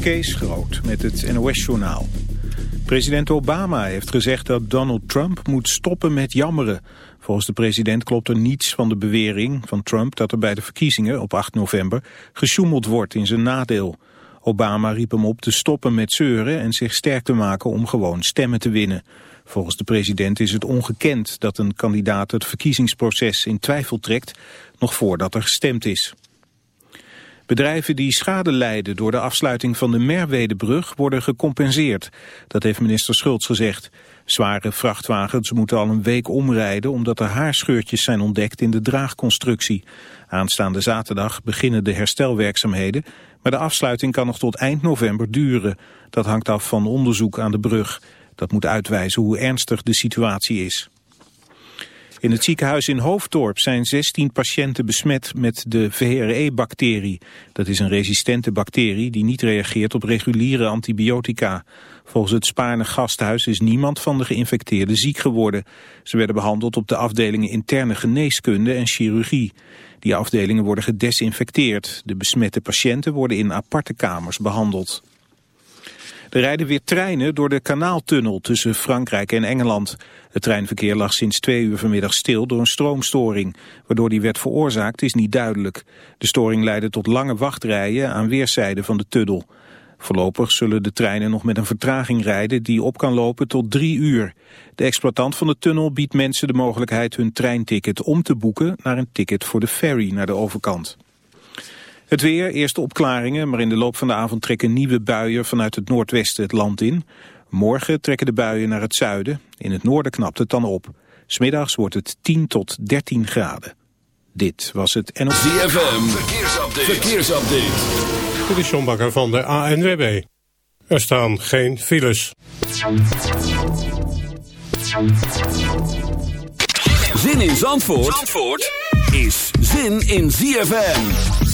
Kees Groot met het NOS-journaal. President Obama heeft gezegd dat Donald Trump moet stoppen met jammeren. Volgens de president klopt er niets van de bewering van Trump... dat er bij de verkiezingen op 8 november gesjoemeld wordt in zijn nadeel. Obama riep hem op te stoppen met zeuren en zich sterk te maken om gewoon stemmen te winnen. Volgens de president is het ongekend dat een kandidaat het verkiezingsproces in twijfel trekt... nog voordat er gestemd is. Bedrijven die schade lijden door de afsluiting van de Merwedebrug worden gecompenseerd. Dat heeft minister Schultz gezegd. Zware vrachtwagens moeten al een week omrijden omdat er haarscheurtjes zijn ontdekt in de draagconstructie. Aanstaande zaterdag beginnen de herstelwerkzaamheden, maar de afsluiting kan nog tot eind november duren. Dat hangt af van onderzoek aan de brug. Dat moet uitwijzen hoe ernstig de situatie is. In het ziekenhuis in Hoofddorp zijn 16 patiënten besmet met de VRE-bacterie. Dat is een resistente bacterie die niet reageert op reguliere antibiotica. Volgens het Spaarne gasthuis is niemand van de geïnfecteerden ziek geworden. Ze werden behandeld op de afdelingen interne geneeskunde en chirurgie. Die afdelingen worden gedesinfecteerd. De besmette patiënten worden in aparte kamers behandeld. Er rijden weer treinen door de kanaaltunnel tussen Frankrijk en Engeland. Het treinverkeer lag sinds twee uur vanmiddag stil door een stroomstoring. Waardoor die werd veroorzaakt is niet duidelijk. De storing leidde tot lange wachtrijen aan weerszijden van de tunnel. Voorlopig zullen de treinen nog met een vertraging rijden die op kan lopen tot drie uur. De exploitant van de tunnel biedt mensen de mogelijkheid hun treinticket om te boeken naar een ticket voor de ferry naar de overkant. Het weer, eerste opklaringen, maar in de loop van de avond trekken nieuwe buien vanuit het noordwesten het land in. Morgen trekken de buien naar het zuiden. In het noorden knapt het dan op. Smiddags wordt het 10 tot 13 graden. Dit was het NOS. ZFM, verkeersupdate. verkeersupdate. Dit is John Bakker van de ANWB. Er staan geen files. Zin in Zandvoort, Zandvoort is zin in ZFM.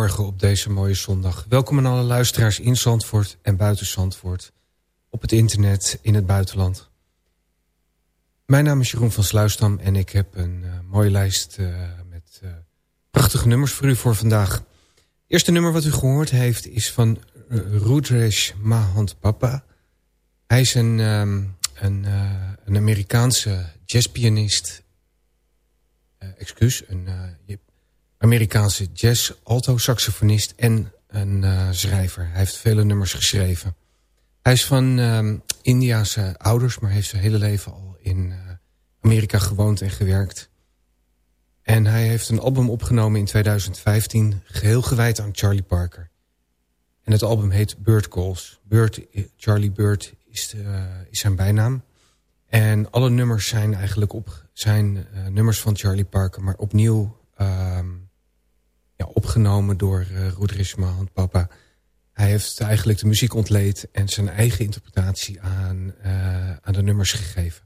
Goedemorgen op deze mooie zondag. Welkom aan alle luisteraars in Zandvoort en buiten Zandvoort. Op het internet, in het buitenland. Mijn naam is Jeroen van Sluisdam en ik heb een uh, mooie lijst uh, met uh, prachtige nummers voor u voor vandaag. Het eerste nummer wat u gehoord heeft is van Rudresh Mahant Papa. Hij is een, um, een, een Amerikaanse jazzpianist. excuus, een Amerikaanse jazz, alto-saxofonist en een uh, schrijver. Hij heeft vele nummers geschreven. Hij is van uh, Indiase ouders, maar heeft zijn hele leven al in uh, Amerika gewoond en gewerkt. En hij heeft een album opgenomen in 2015, geheel gewijd aan Charlie Parker. En het album heet Bird Calls. Bird, Charlie Bird is, de, is zijn bijnaam. En alle nummers zijn eigenlijk op, zijn nummers van Charlie Parker, maar opnieuw... Ehm, ja, opgenomen door uh, Rudrish Papa. Hij heeft eigenlijk de muziek ontleed en zijn eigen interpretatie aan, uh, aan de nummers gegeven.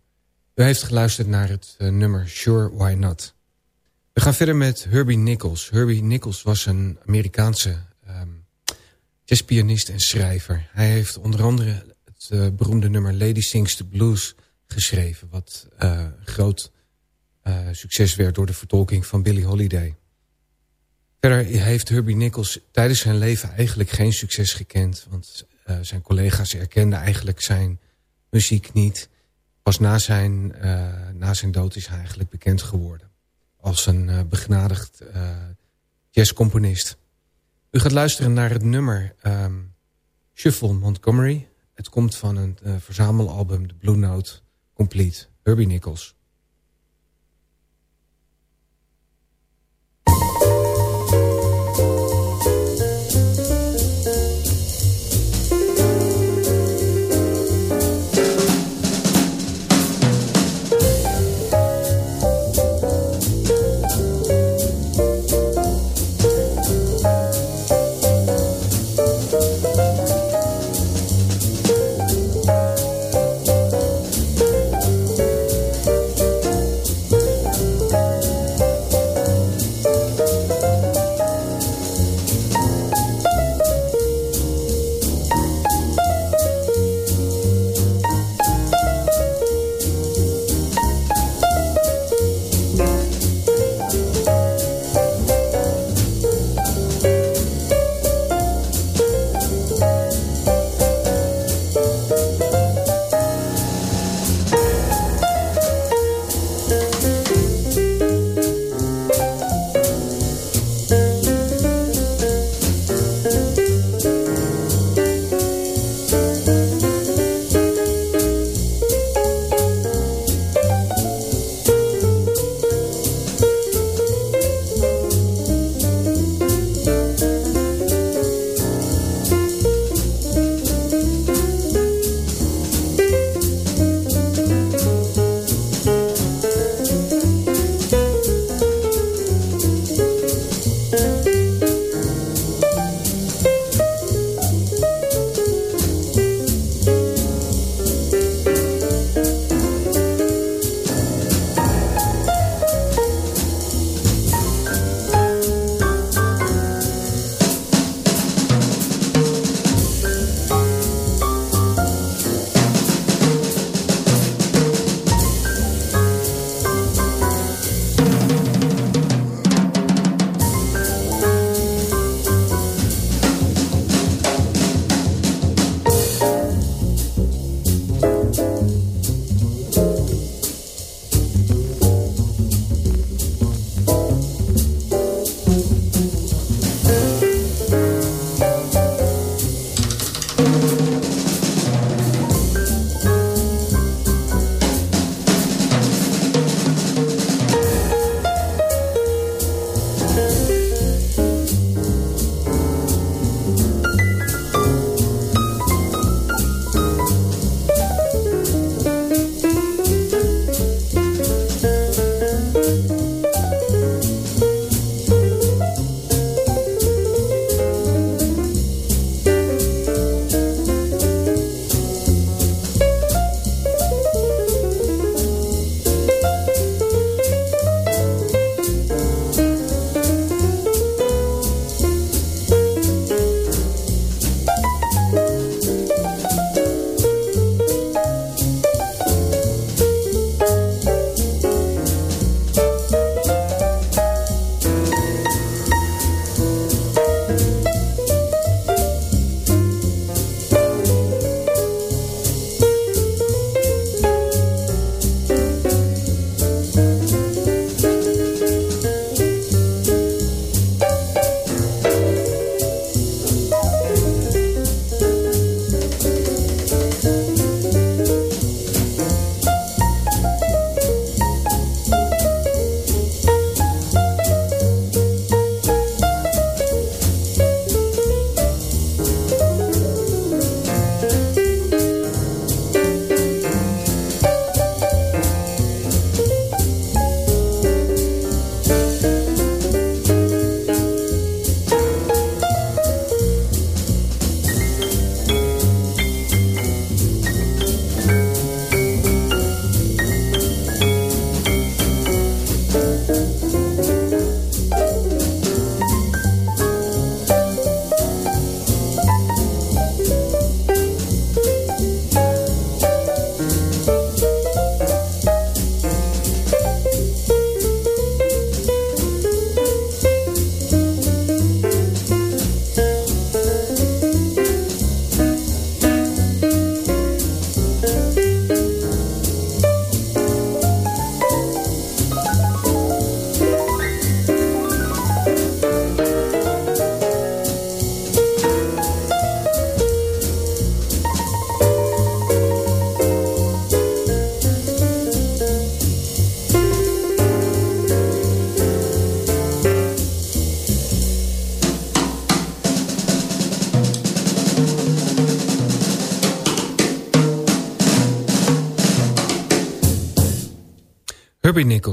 U heeft geluisterd naar het uh, nummer Sure Why Not. We gaan verder met Herbie Nichols. Herbie Nichols was een Amerikaanse um, jazzpianist en schrijver. Hij heeft onder andere het uh, beroemde nummer Lady Sings the Blues geschreven... wat groot succes werd door de vertolking van Billie Holiday. Verder heeft Herbie Nichols tijdens zijn leven eigenlijk geen succes gekend. Want uh, zijn collega's erkenden eigenlijk zijn muziek niet. Pas na zijn, uh, na zijn dood is hij eigenlijk bekend geworden. Als een uh, begenadigd jazzcomponist. U gaat luisteren naar het nummer um, Shuffle Montgomery. Het komt van een verzamelalbum The Blue Note Complete. Herbie Nichols.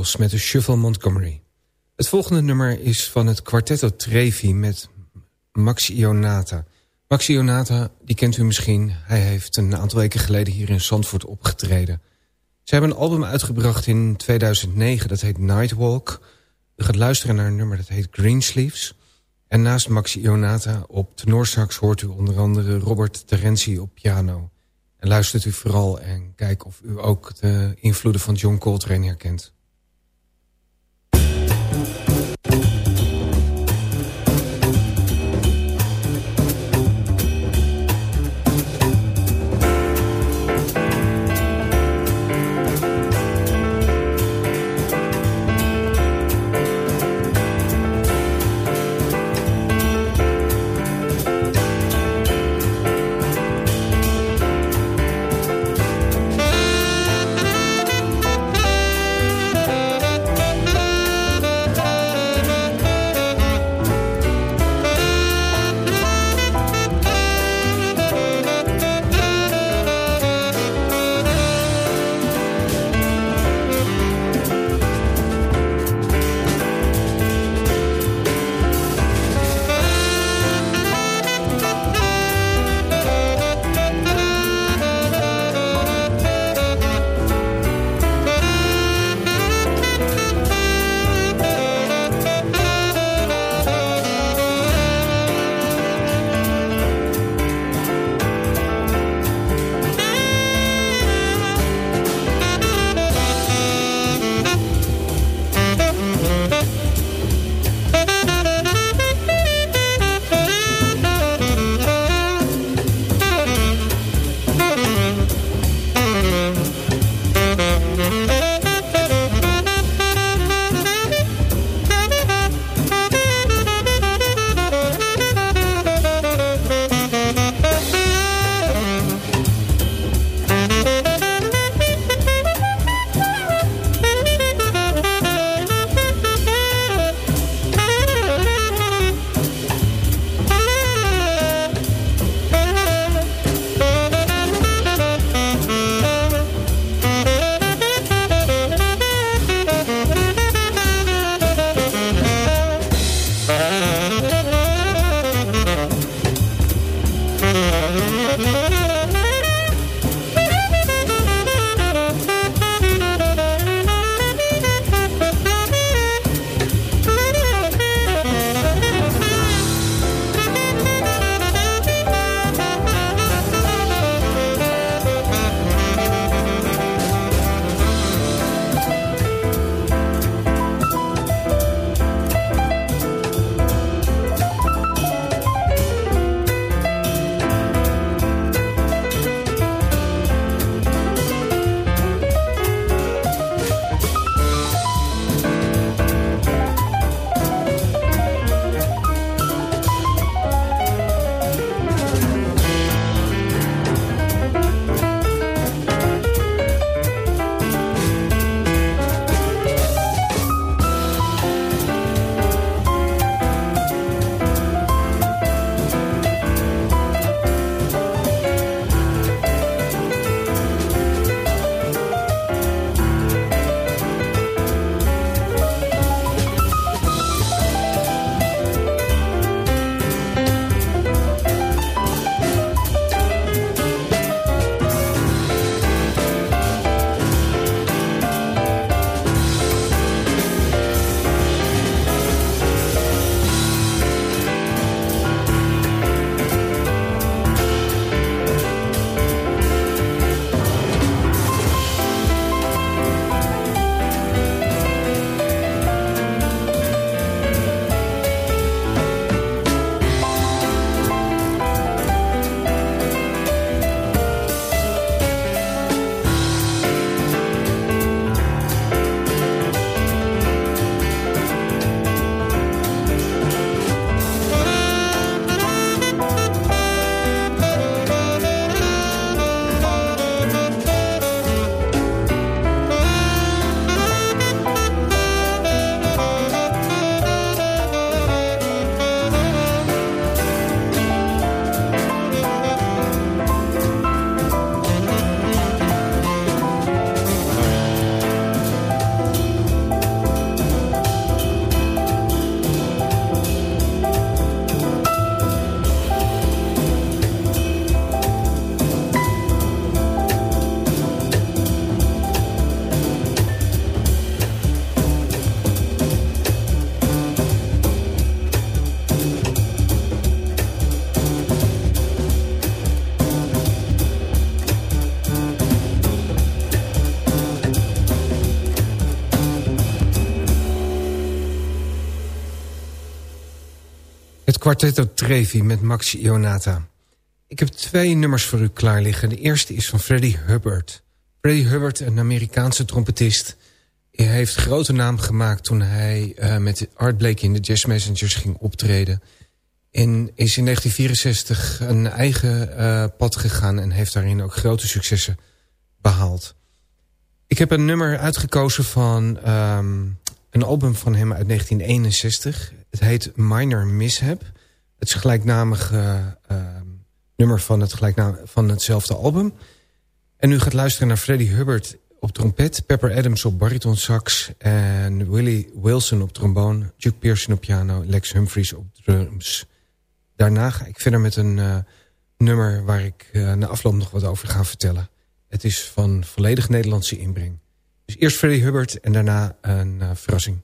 Met de Shuffle Montgomery. Het volgende nummer is van het Quartetto Trevi met Max Ionata. Max Ionata, die kent u misschien. Hij heeft een aantal weken geleden hier in Zandvoort opgetreden. Ze hebben een album uitgebracht in 2009, dat heet Nightwalk. U gaat luisteren naar een nummer dat heet Greensleeves. En naast Max Ionata op tenorsax hoort u onder andere Robert Terenzi op piano. En luistert u vooral en kijk of u ook de invloeden van John Coltrane herkent. Het kwartetto Trevi met Maxi Ionata. Ik heb twee nummers voor u klaar liggen. De eerste is van Freddie Hubbard. Freddie Hubbard, een Amerikaanse trompetist... Heeft grote naam gemaakt toen hij uh, met Art Blakey in de Jazz Messengers ging optreden. En is in 1964 een eigen uh, pad gegaan en heeft daarin ook grote successen behaald. Ik heb een nummer uitgekozen van um, een album van hem uit 1961. Het heet Minor Mishap. Het is gelijknamige uh, nummer van, het gelijknaam, van hetzelfde album. En u gaat luisteren naar Freddie Hubbard op trompet... Pepper Adams op bariton sax... en Willie Wilson op trombone... Duke Pearson op piano... Lex Humphries op drums. Daarna ga ik verder met een uh, nummer... waar ik uh, na afloop nog wat over ga vertellen. Het is van volledig Nederlandse inbreng. Dus eerst Freddie Hubbard en daarna een uh, verrassing.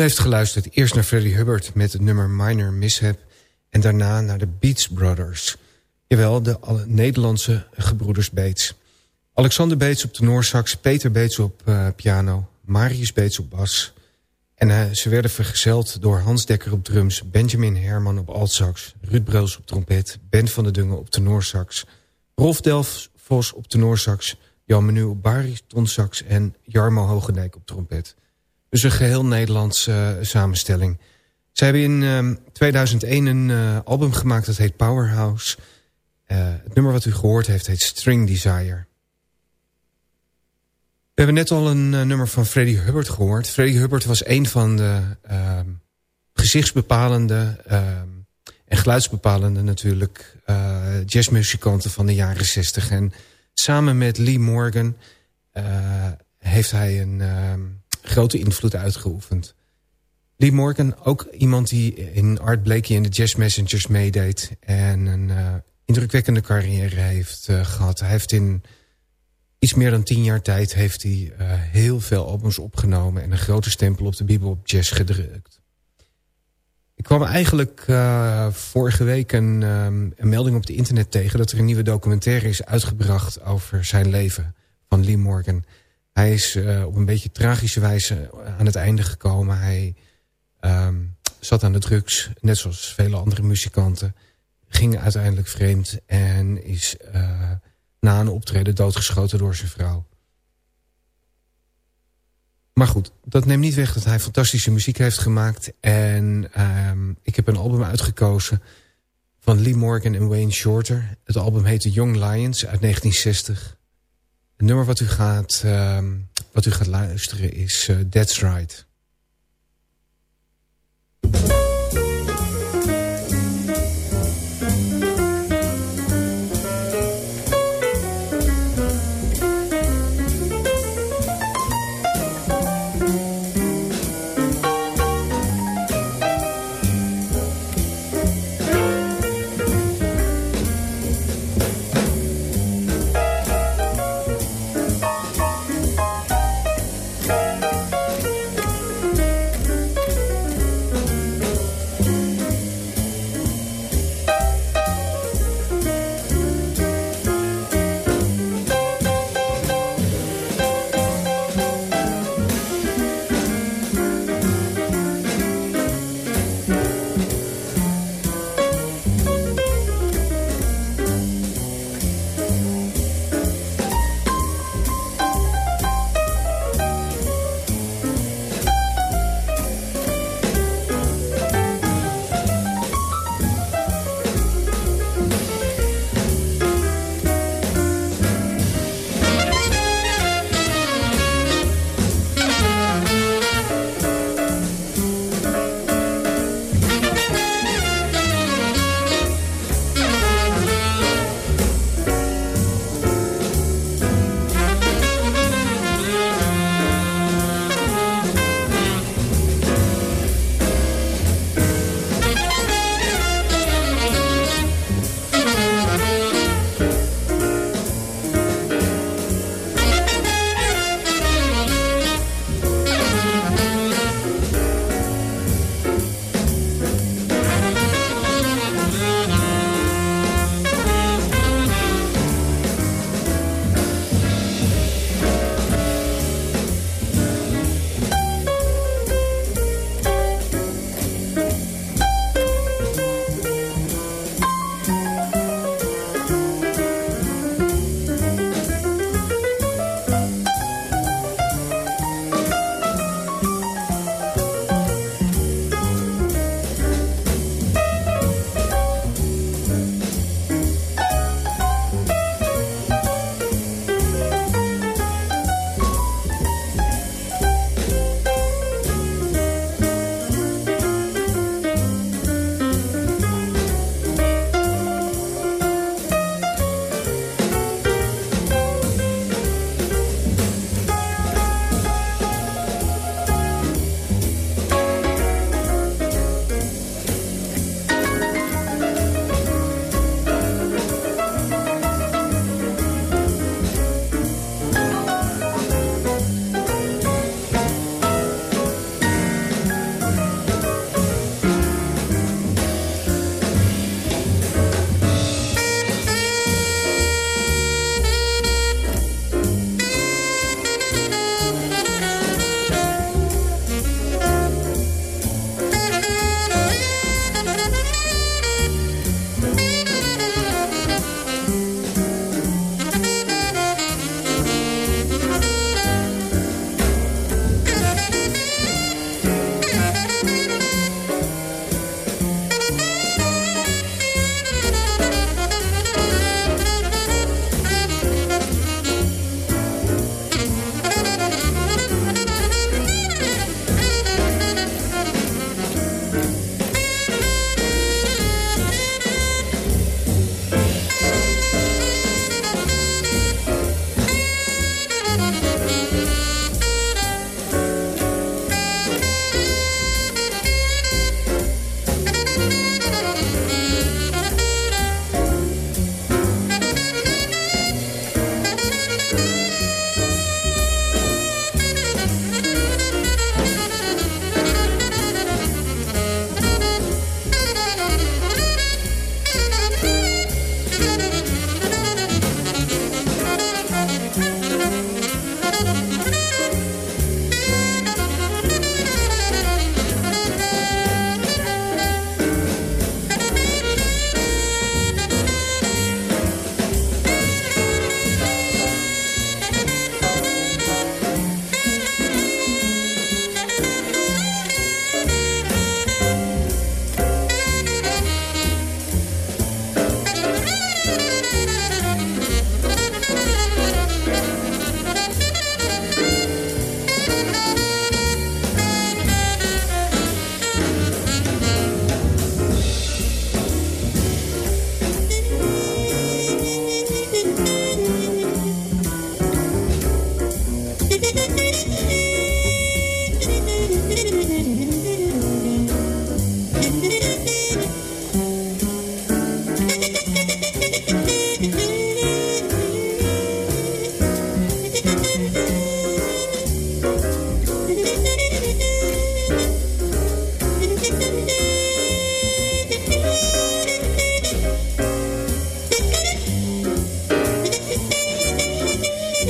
Heeft geluisterd eerst naar Freddie Hubbard met het nummer Minor Mishap... en daarna naar de Beats Brothers. Jawel, de Nederlandse gebroeders Beets. Alexander Beets op de Noorsax, Peter Beets op uh, piano... Marius Beets op bas... En uh, ze werden vergezeld door Hans Dekker op drums... Benjamin Herman op altsax... Ruud Breus op trompet... Ben van der Dungen op tenorsax... Rolf Delfs op tenorsax... Jan Menu op baritonsax... en Jarmo Hogendijk op trompet. Dus een geheel Nederlandse uh, samenstelling. Ze hebben in 2001 ehm, een uh, album gemaakt dat heet Powerhouse. het nummer wat u gehoord heeft heet String Desire. We hebben net al een nummer van Freddie Hubbard gehoord. Freddie Hubbard was een van de uh, gezichtsbepalende uh, en geluidsbepalende natuurlijk jazzmuzikanten van de jaren 60. En samen met Lee Morgan heeft hij een ehm, grote invloed uitgeoefend. Lee Morgan, ook iemand die in Art Blakey en de Jazz Messengers meedeed... en een uh, indrukwekkende carrière heeft gehad. Hij heeft in iets meer dan tien jaar tijd heeft hij uh, heel veel albums opgenomen... en een grote stempel op de bebop jazz gedrukt. Ik kwam eigenlijk vorige week een, um, een, melding op het internet tegen... dat er een nieuwe documentaire is uitgebracht over zijn leven van Lee Morgan. Hij is uh, op een beetje tragische wijze aan het einde gekomen. Hij um, zat aan de drugs, net zoals vele andere muzikanten. Ging uiteindelijk vreemd en is na een optreden doodgeschoten door zijn vrouw. Maar goed, dat neemt niet weg dat hij fantastische muziek heeft gemaakt. En um, ik heb een album uitgekozen van Lee Morgan en Wayne Shorter. Het album heette Young Lions uit 1960. Het nummer wat u gaat, um, wat u gaat luisteren is uh, That's Right.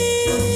you.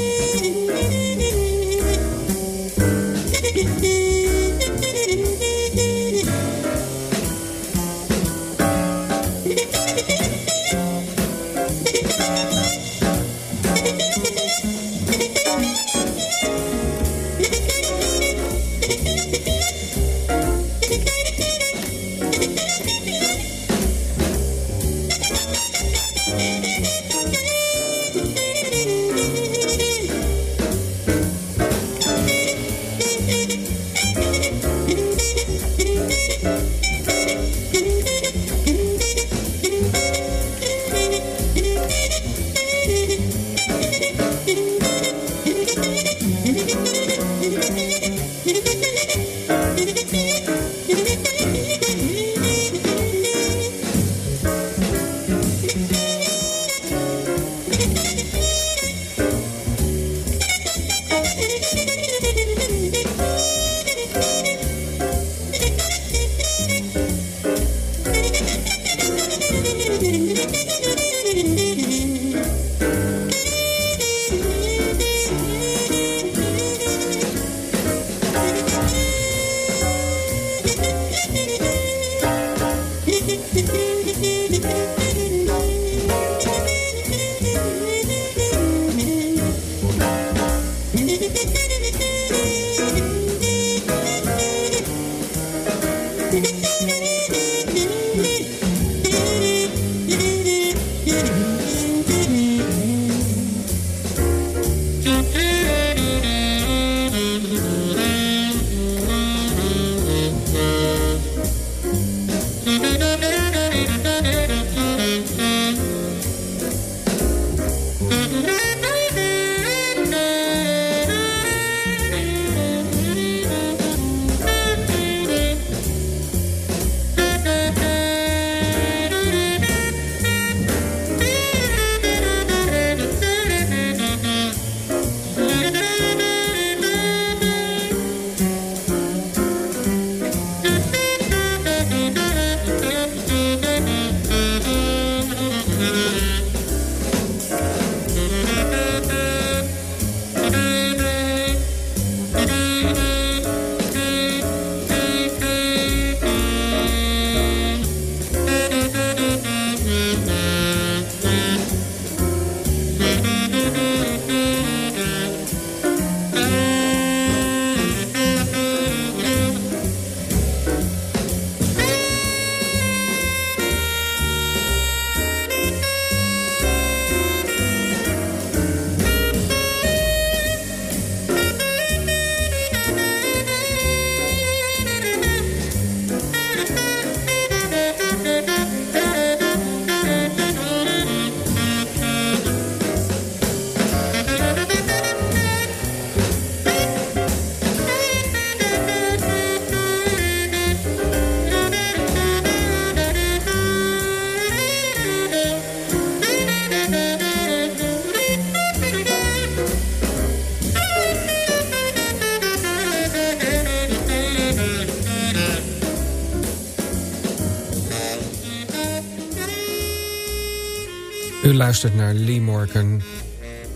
Luistert naar Lee Morgan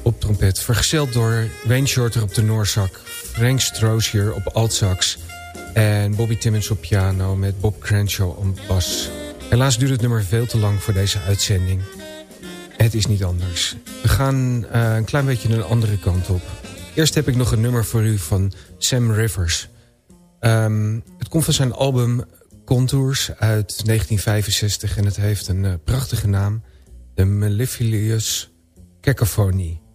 op trompet. Vergezeld door Wayne Shorter op de Noorzak. Frank Strozier op altsax. En Bobby Timmons op piano met Bob Crenshaw op bas. Helaas duurt het nummer veel te lang voor deze uitzending. Het is niet anders. We gaan uh, een klein beetje een andere kant op. Eerst heb ik nog een nummer voor u van Sam Rivers. Um, het komt van zijn album Contours uit 1965 en het heeft een uh, prachtige naam de Mellifluous Cacophony.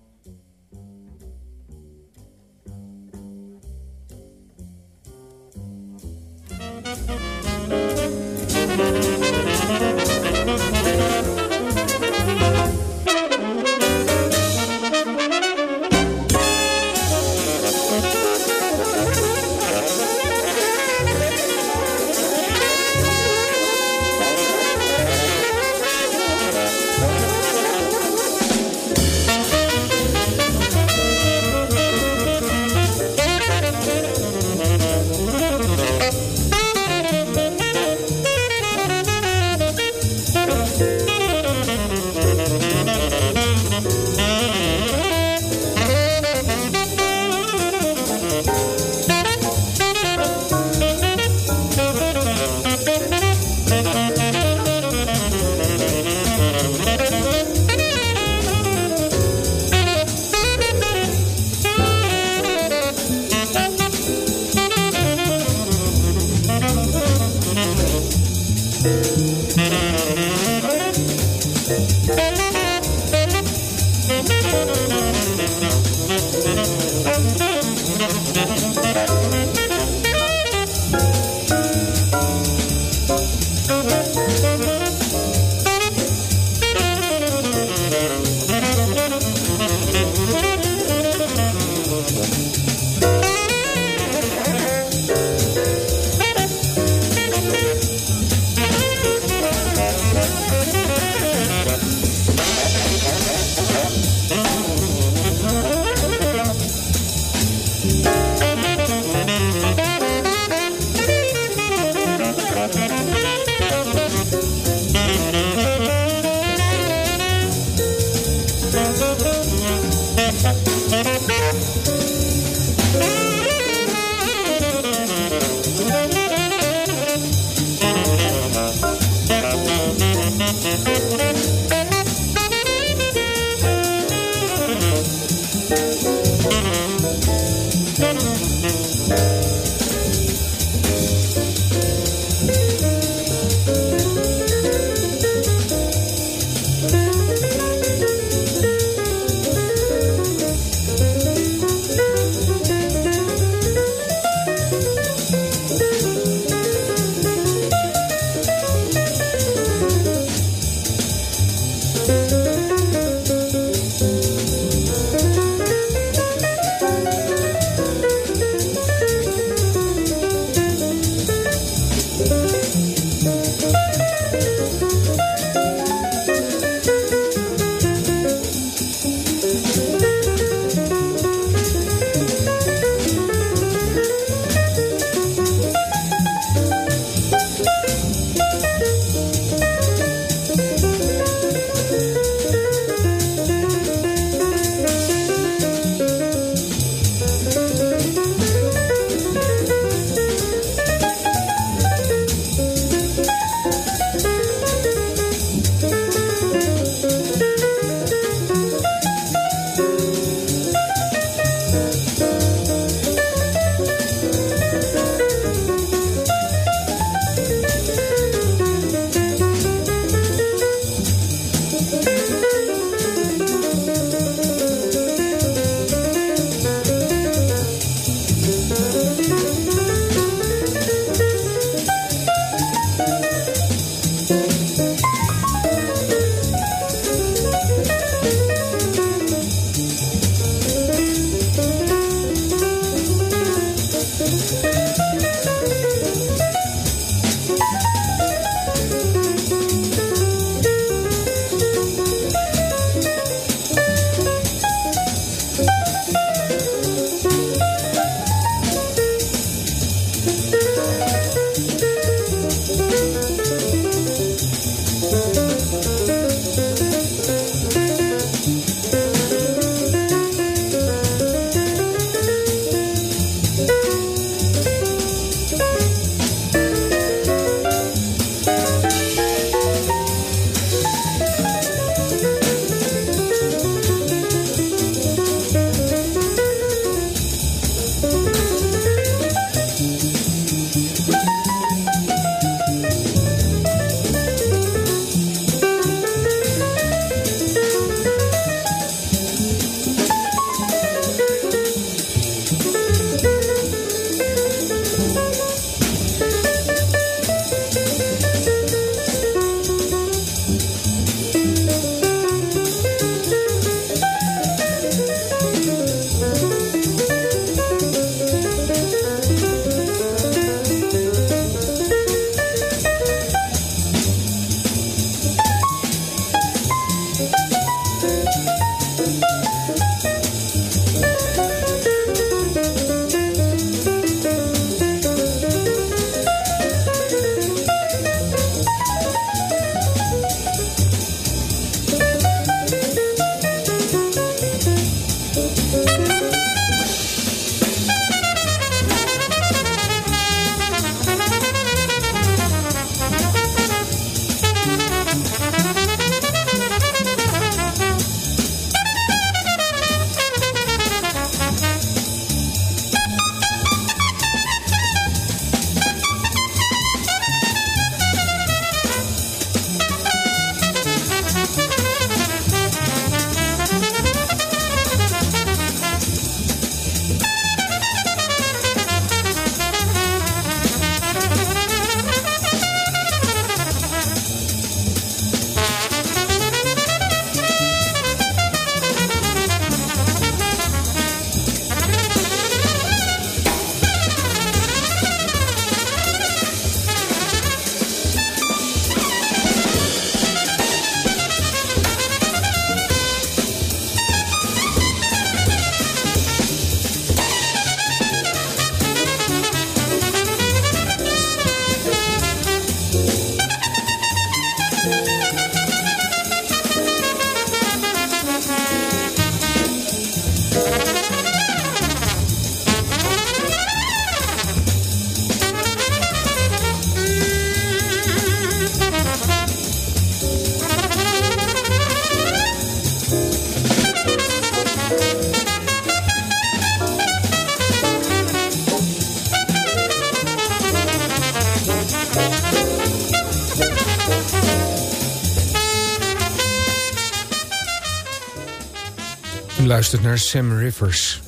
U luistert naar Sam Rivers.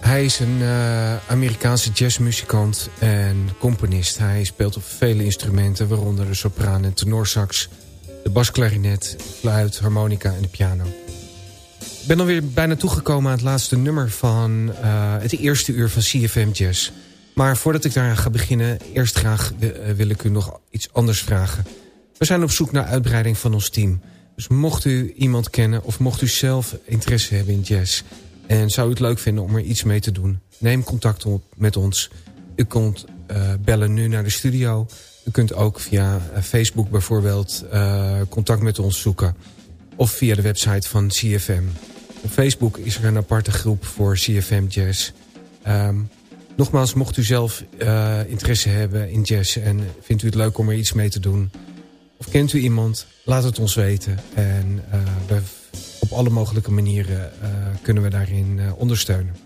Hij is een uh, Amerikaanse jazzmuzikant en componist. Hij speelt op vele instrumenten, waaronder de sopraan en tenorsax... de basklarinet, fluit, harmonica en de piano. Ik ben alweer bijna toegekomen aan het laatste nummer van uh, het eerste uur van CFM Jazz. Maar voordat ik daar ga beginnen, eerst graag uh, wil ik u nog iets anders vragen. We zijn op zoek naar uitbreiding van ons team... Dus mocht u iemand kennen of mocht u zelf interesse hebben in jazz... en zou u het leuk vinden om er iets mee te doen... neem contact op met ons. U kunt uh, bellen nu naar de studio. U kunt ook via uh, Facebook bijvoorbeeld uh, contact met ons zoeken. Of via de website van CFM. Op Facebook is er een aparte groep voor CFM Jazz. Um, nogmaals, mocht u zelf interesse hebben in jazz... en vindt u het leuk om er iets mee te doen... Of kent u iemand? Laat het ons weten. En uh, we, op alle mogelijke manieren uh, kunnen we daarin uh, ondersteunen.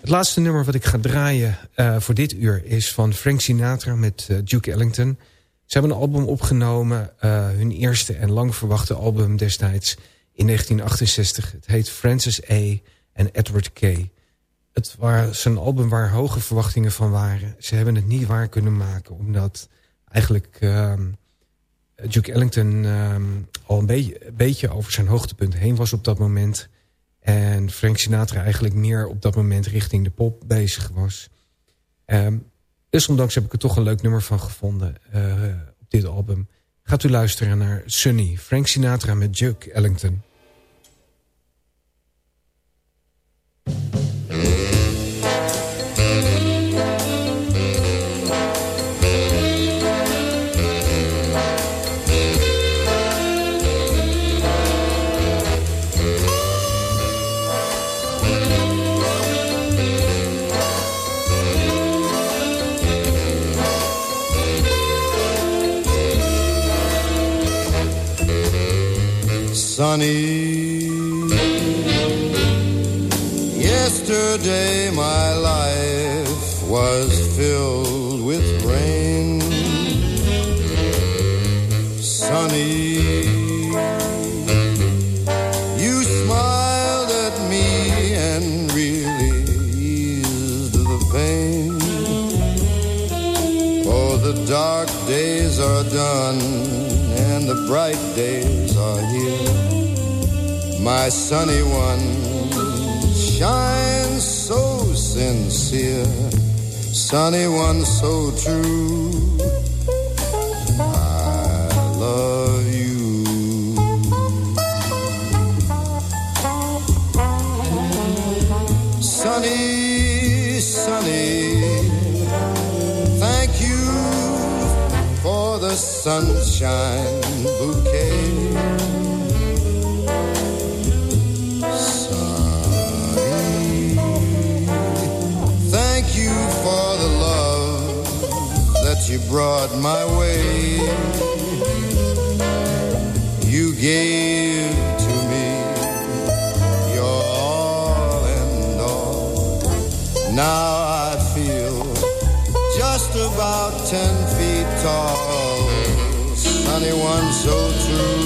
Het laatste nummer wat ik ga draaien voor dit uur is van Frank Sinatra met Duke Ellington. Ze hebben een album opgenomen, hun eerste en lang verwachte album destijds in 1968. Het heet Francis A. en Edward K. Het was een album waar hoge verwachtingen van waren. Ze hebben het niet waar kunnen maken, omdat eigenlijk... Ehm, Duke Ellington um, al een beetje, beetje over zijn hoogtepunt heen was op dat moment. En Frank Sinatra eigenlijk meer op dat moment richting de pop bezig was. Um, desondanks heb ik er toch een leuk nummer van gevonden uh, op dit album. Gaat u luisteren naar Sunny, Frank Sinatra met Duke Ellington. Bright days are here my sunny one shines so sincere, sunny one so true. I love you. Sunny, sunny, thank you for the sunshine bouquet Sunny, thank you for the love that you brought my way. You gave to me your all and all. Now I feel just about ten feet tall. Sunny one so true.